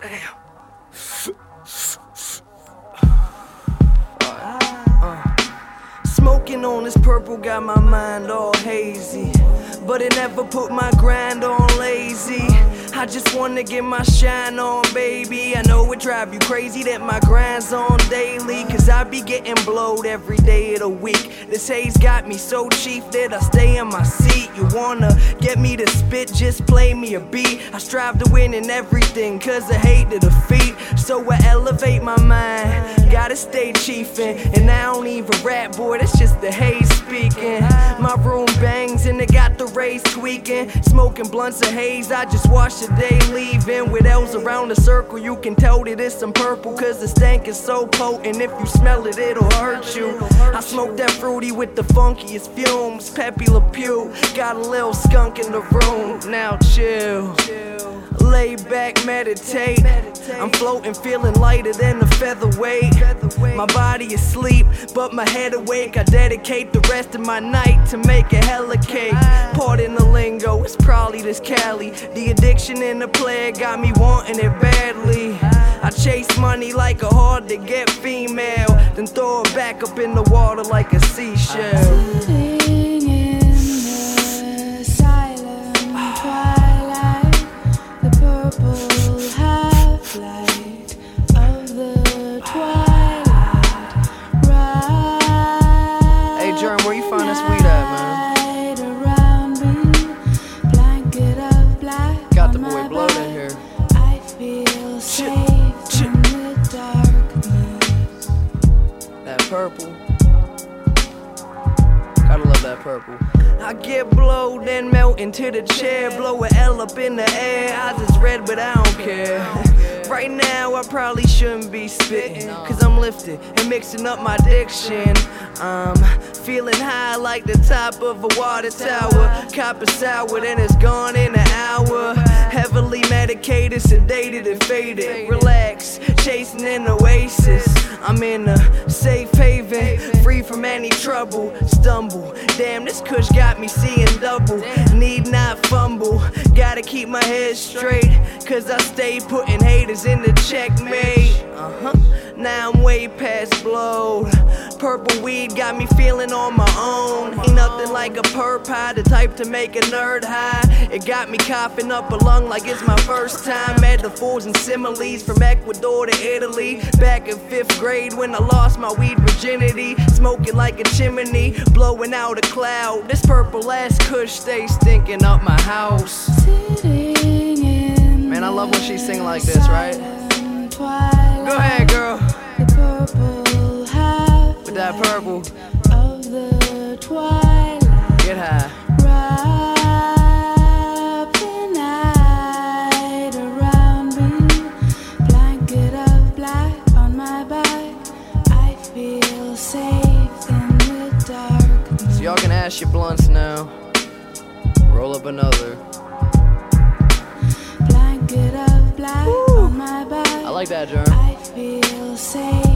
Damn. Smoking on this purple got my mind all hazy. But it never put my grind on lazy. I just wanna get my shine on, baby. I know it drive you crazy that my grind's on daily. Cause I be getting blowed every day of the week. This haze got me so cheap that I stay in my seat. You wanna get me to spit, just play me a beat. I strive to win in everything, cause I hate the defeat. So I elevate my mind. Gotta stay chiefin'. And I don't even rap, boy, that's just the haze speaking. My room bangs rays tweaking. Smoking blunts of haze, I just watch the day leaving. With L's around the circle, you can tell that it's some purple. Cause the stank is so potent, if you smell it, it'll hurt you. I smoke that fruity with the funkiest fumes. Pepé Le Pew, got a little skunk in the room. Now chill. Lay back, meditate. I'm floating, feeling lighter than a featherweight. My body asleep, but my head awake. I dedicate the rest of my night to make a hella cake. Part Pardon the lingo, it's probably this Cali. The addiction and the plague got me wanting it badly. I chase money like a hard to get female, then throw it back up in the water like a seashell. Purple. I get blowed, and melt into the chair. Blow a L up in the air. Eyes is red, but I don't care. Right now, I probably shouldn't be spitting. Cause I'm lifted and mixing up my diction. Um, feeling high like the top of a water tower. Copper sour, then it's gone in an hour. Heavily medicated, sedated, and faded. Relax, chasing an oasis. I'm in a safe haven, free from any trouble. Stumble, damn, this kush got me seeing double. Need not fumble, gotta keep my head straight. Cause I stay putting haters in the checkmate. Uh huh. Now I'm way past blowed. Purple weed got me feeling on my own. Ain't nothing like a perp high, the type to make a nerd high. It got me coughing up a lung like it's my first time. Metaphors and similes from Ecuador to Italy. Back in fifth grade when I lost my weed virginity. Smoking like a chimney, blowing out a cloud. This purple ass kush stays stinking up my house. Man, I love when she sing like this, right? Go ahead, girl. So y'all can ash your blunts now. Roll up another. Blanket of black on my back. I like that, Jerm. I feel safe